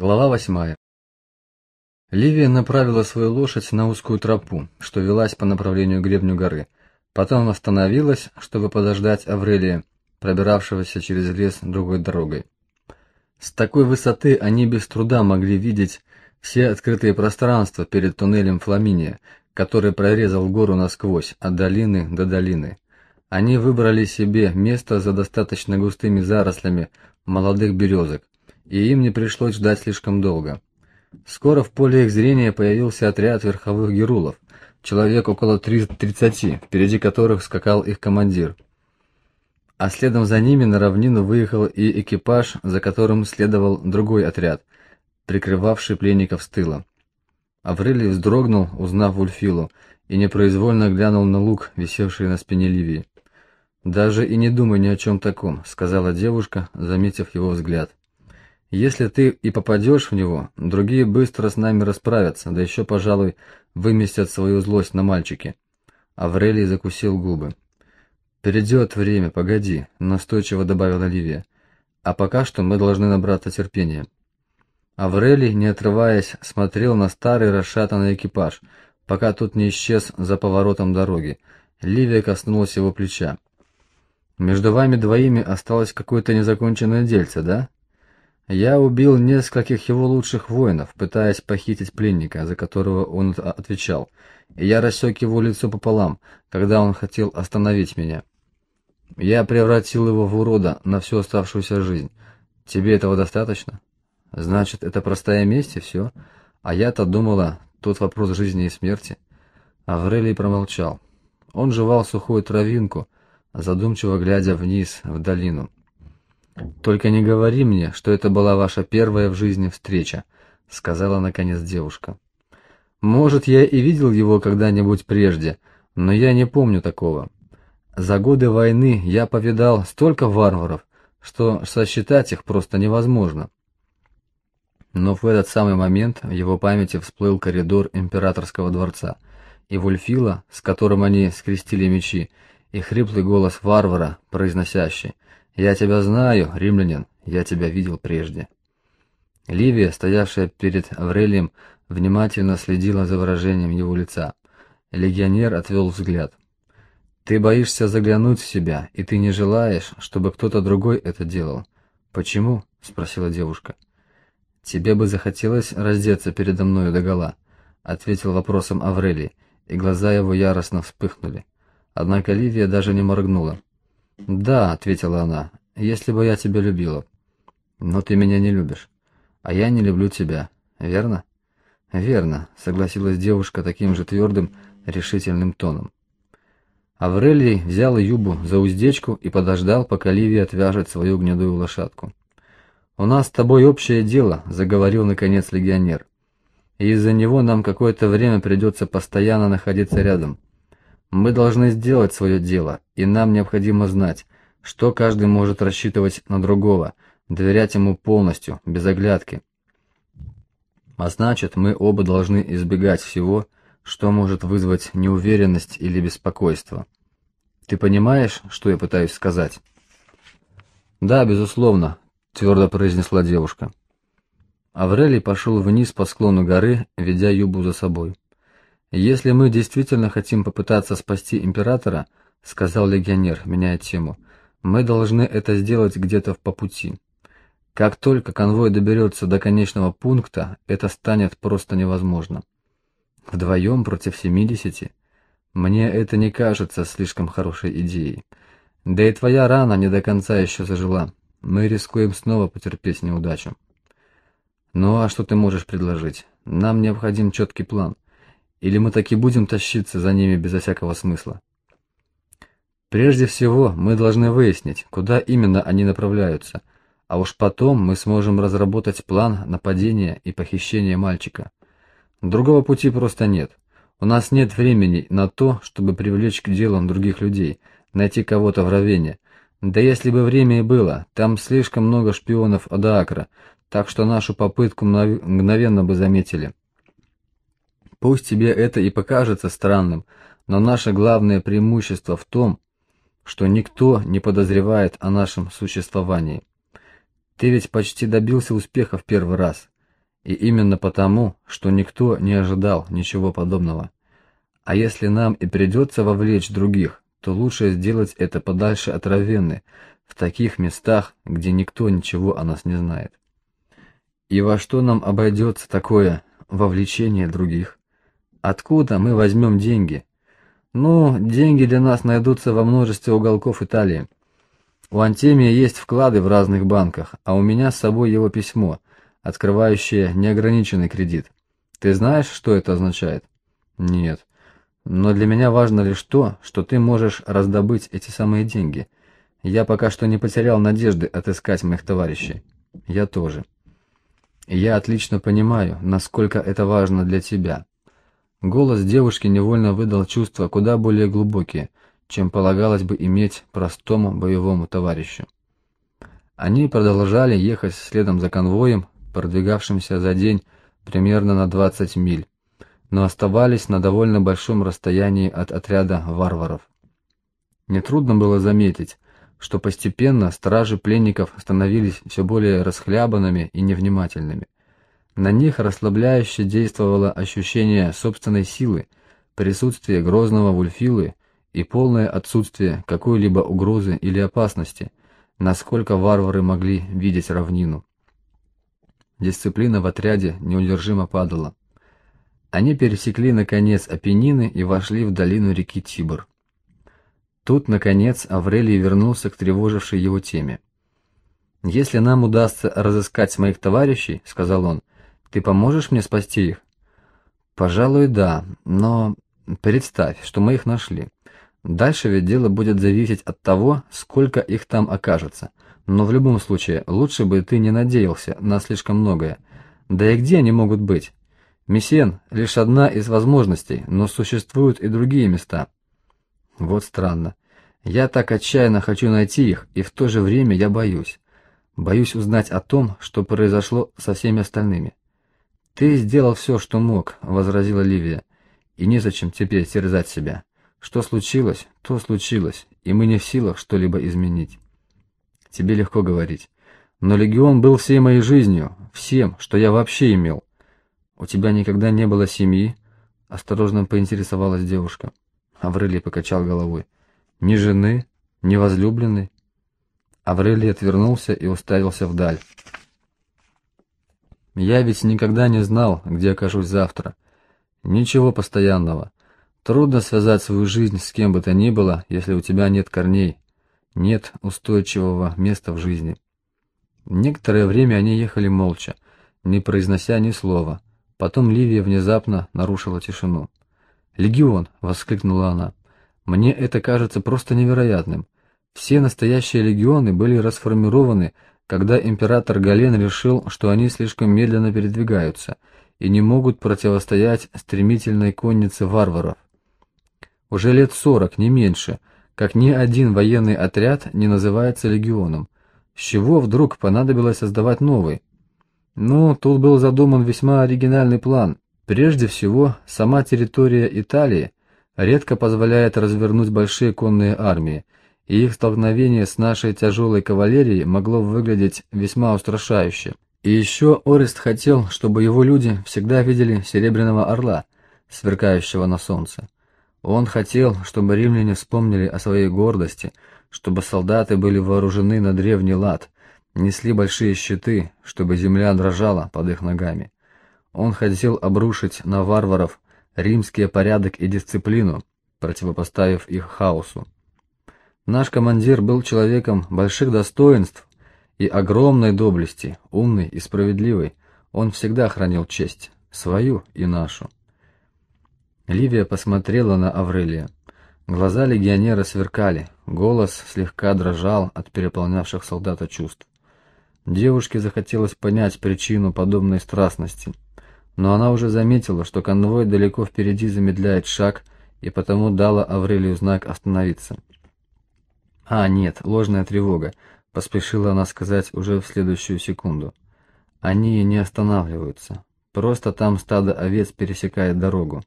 Глава восьмая. Ливия направила свою лошадь на узкую тропу, что велась по направлению к гребню горы. Потом остановилась, чтобы подождать Аврелия, пробиравшегося через лес другой дорогой. С такой высоты они без труда могли видеть все открытые пространства перед туннелем Фламиния, который прорезал гору насквозь, от долины до долины. Они выбрали себе место за достаточно густыми зарослями молодых березок, и им не пришлось ждать слишком долго. Скоро в поле их зрения появился отряд верховых герулов, человек около 30, впереди которых скакал их командир. А следом за ними на равнину выехал и экипаж, за которым следовал другой отряд, прикрывавший пленников с тыла. Аврелий вздрогнул, узнав Ульфилу, и непроизвольно глянул на лук, висевший на спине Ливии. «Даже и не думай ни о чем таком», — сказала девушка, заметив его взгляд. Если ты и попадешь в него, другие быстро с нами расправятся, да еще, пожалуй, выместят свою злость на мальчике. Аврелий закусил губы. «Перейдет время, погоди», — настойчиво добавила Ливия. «А пока что мы должны набраться терпения». Аврелий, не отрываясь, смотрел на старый расшатанный экипаж, пока тот не исчез за поворотом дороги. Ливия коснулась его плеча. «Между вами двоими осталось какое-то незаконченное дельце, да?» Я убил нескольких его лучших воинов, пытаясь похитить пленника, за которого он отвечал, и я рассек его лицо пополам, когда он хотел остановить меня. Я превратил его в урода на всю оставшуюся жизнь. Тебе этого достаточно? Значит, это простая месть и все? А я-то думала, тут вопрос жизни и смерти. Аврелий промолчал. Он жевал сухую травинку, задумчиво глядя вниз, в долину. «Только не говори мне, что это была ваша первая в жизни встреча», — сказала наконец девушка. «Может, я и видел его когда-нибудь прежде, но я не помню такого. За годы войны я повидал столько варваров, что сосчитать их просто невозможно». Но в этот самый момент в его памяти всплыл коридор императорского дворца, и Вульфила, с которым они скрестили мечи, и хриплый голос варвара, произносящий — «Я тебя знаю, римлянин, я тебя видел прежде». Ливия, стоявшая перед Аврелием, внимательно следила за выражением его лица. Легионер отвел взгляд. «Ты боишься заглянуть в себя, и ты не желаешь, чтобы кто-то другой это делал. Почему?» — спросила девушка. «Тебе бы захотелось раздеться передо мною догола», — ответил вопросом Аврелий, и глаза его яростно вспыхнули. Однако Ливия даже не моргнула. «Да», — ответила она, — «если бы я тебя любила». «Но ты меня не любишь, а я не люблю тебя, верно?» «Верно», — согласилась девушка таким же твердым, решительным тоном. Аврелий взял Юбу за уздечку и подождал, пока Ливия отвяжет свою гнедую лошадку. «У нас с тобой общее дело», — заговорил наконец легионер. «И из-за него нам какое-то время придется постоянно находиться рядом. Мы должны сделать свое дело, и нам необходимо знать, что каждый может рассчитывать на другого, доверять ему полностью, без оглядки. А значит, мы оба должны избегать всего, что может вызвать неуверенность или беспокойство. Ты понимаешь, что я пытаюсь сказать? Да, безусловно, твердо произнесла девушка. Аврелий пошел вниз по склону горы, ведя Юбу за собой. «Если мы действительно хотим попытаться спасти императора», — сказал легионер, меняя тему, — «мы должны это сделать где-то по пути. Как только конвой доберется до конечного пункта, это станет просто невозможно. Вдвоем против семидесяти? Мне это не кажется слишком хорошей идеей. Да и твоя рана не до конца еще зажила. Мы рискуем снова потерпеть неудачу». «Ну а что ты можешь предложить? Нам необходим четкий план». Или мы таки будем тащиться за ними безо всякого смысла? Прежде всего, мы должны выяснить, куда именно они направляются, а уж потом мы сможем разработать план нападения и похищения мальчика. Другого пути просто нет. У нас нет времени на то, чтобы привлечь к делам других людей, найти кого-то в Равене. Да если бы время и было, там слишком много шпионов Адаакра, так что нашу попытку мгновенно бы заметили. Пусть тебе это и покажется странным, но наше главное преимущество в том, что никто не подозревает о нашем существовании. Ты ведь почти добился успеха в первый раз. И именно потому, что никто не ожидал ничего подобного. А если нам и придется вовлечь других, то лучше сделать это подальше от Равенны, в таких местах, где никто ничего о нас не знает. И во что нам обойдется такое вовлечение других? Откуда мы возьмем деньги? Ну, деньги для нас найдутся во множестве уголков Италии. У Антемия есть вклады в разных банках, а у меня с собой его письмо, открывающее неограниченный кредит. Ты знаешь, что это означает? Нет. Но для меня важно лишь то, что ты можешь раздобыть эти самые деньги. Я пока что не потерял надежды отыскать моих товарищей. Я тоже. Я отлично понимаю, насколько это важно для тебя. Голос девушки невольно выдал чувства куда более глубокие, чем полагалось бы иметь простому боевому товарищу. Они продолжали ехать следом за конвоем, продвигавшимся за день примерно на 20 миль но оставались на довольно большом расстоянии от отряда варваров. Нетрудно было заметить, что постепенно стражи пленников становились все более расхлябанными и невнимательными. На них расслабляюще действовало ощущение собственной силы, присутствие грозного вульфилы и полное отсутствие какой-либо угрозы или опасности, насколько варвары могли видеть равнину. Дисциплина в отряде неудержимо падала. Они пересекли, наконец, Апеннины и вошли в долину реки Тибр. Тут, наконец, Аврелий вернулся к тревожившей его теме. «Если нам удастся разыскать моих товарищей, — сказал он, — ты поможешь мне спасти их?» «Пожалуй, да, но представь, что мы их нашли. Дальше ведь дело будет зависеть от того, сколько их там окажется. Но в любом случае, лучше бы ты не надеялся на слишком многое. Да и где они могут быть? Мессен — лишь одна из возможностей, но существуют и другие места. Вот странно. Я так отчаянно хочу найти их, и в то же время я боюсь. Боюсь узнать о том, что произошло со всеми остальными. «Ты сделал все, что мог», — возразила Ливия, — «и незачем теперь терзать себя. Что случилось, то случилось, и мы не в силах что-либо изменить». «Тебе легко говорить. Но Легион был всей моей жизнью, всем, что я вообще имел. «У тебя никогда не было семьи?» — осторожно поинтересовалась девушка. Аврелий покачал головой. «Ни жены, ни возлюбленной?» Аврелий отвернулся и уставился вдаль. «Я ведь никогда не знал, где окажусь завтра. Ничего постоянного. Трудно связать свою жизнь с кем бы то ни было, если у тебя нет корней, нет устойчивого места в жизни». Некоторое время они ехали молча, не произнося ни слова. Потом Ливия внезапно нарушила тишину. «Легион!» — воскликнула она. «Мне это кажется просто невероятным. Все настоящие легионы были расформированы, когда император Гален решил, что они слишком медленно передвигаются и не могут противостоять стремительной коннице варваров. Уже лет сорок, не меньше, как ни один военный отряд не называется легионом. С чего вдруг понадобилось создавать новый? Ну, тут был задуман весьма оригинальный план. Прежде всего, сама территория Италии редко позволяет развернуть большие конные армии, и их столкновение с нашей тяжелой кавалерией могло выглядеть весьма устрашающе. И еще Орест хотел, чтобы его люди всегда видели серебряного орла, сверкающего на солнце. Он хотел, чтобы римляне вспомнили о своей гордости, чтобы солдаты были вооружены на древний лад, несли большие щиты, чтобы земля дрожала под их ногами. Он хотел обрушить на варваров римский порядок и дисциплину, противопоставив их хаосу. Наш командир был человеком больших достоинств и огромной доблести, умный и справедливый. Он всегда хранил честь, свою и нашу. Ливия посмотрела на Аврелия. Глаза легионера сверкали, голос слегка дрожал от переполнявших солдата чувств. Девушке захотелось понять причину подобной страстности, но она уже заметила, что конвой далеко впереди замедляет шаг, и потому дала Аврелию знак остановиться. «А, нет, ложная тревога», — поспешила она сказать уже в следующую секунду. «Они не останавливаются. Просто там стадо овец пересекает дорогу».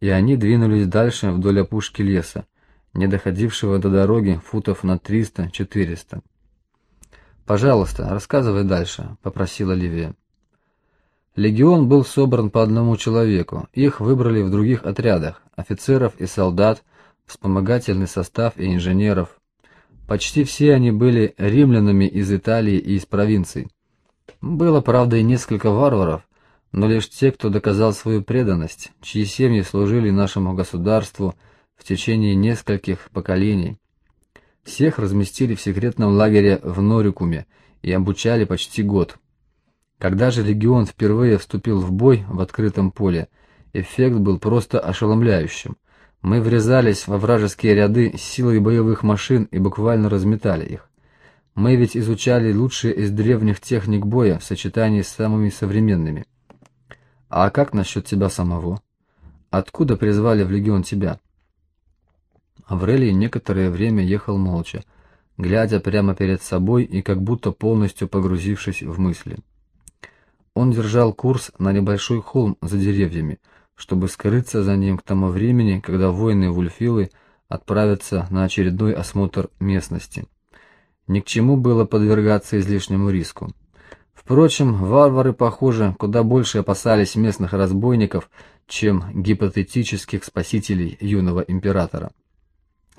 И они двинулись дальше вдоль опушки леса, не доходившего до дороги футов на 300-400. «Пожалуйста, рассказывай дальше», — попросила Ливия. Легион был собран по одному человеку, их выбрали в других отрядах, офицеров и солдат, вспомогательный состав и инженеров. Почти все они были римлянами из Италии и из провинций. Было, правда, и несколько варваров, но лишь те, кто доказал свою преданность, чьи семьи служили нашему государству в течение нескольких поколений. Всех разместили в секретном лагере в Норикуме и обучали почти год. Когда же легион впервые вступил в бой в открытом поле, эффект был просто ошеломляющим. Мы врезались во вражеские ряды силой боевых машин и буквально разметали их. Мы ведь изучали лучшие из древних техник боя в сочетании с самыми современными. А как насчет тебя самого? Откуда призвали в легион тебя? Аврелий некоторое время ехал молча, глядя прямо перед собой и как будто полностью погрузившись в мысли. Он держал курс на небольшой холм за деревьями, чтобы скрыться за ним к тому времени, когда воины-вульфилы отправятся на очередной осмотр местности. Ни к чему было подвергаться излишнему риску. Впрочем, варвары, похоже, куда больше опасались местных разбойников, чем гипотетических спасителей юного императора.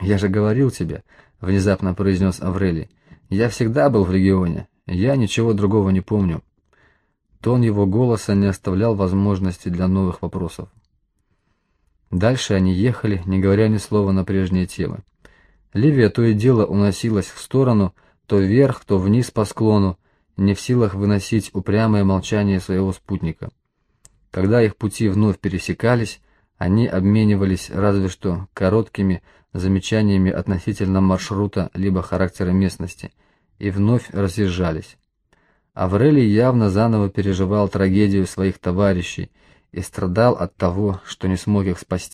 «Я же говорил тебе», — внезапно произнес Аврелий, — «я всегда был в регионе, я ничего другого не помню». Тон его голоса не оставлял возможности для новых вопросов. Дальше они ехали, не говоря ни слова на прежние темы. Ливия то и дело уносилась в сторону, то вверх, то вниз по склону, не в силах выносить упрямое молчание своего спутника. Когда их пути вновь пересекались, они обменивались разве что короткими замечаниями относительно маршрута либо характера местности и вновь разъезжались. Аврелий явно заново переживал трагедию своих товарищей и страдал от того, что не смог их спасти.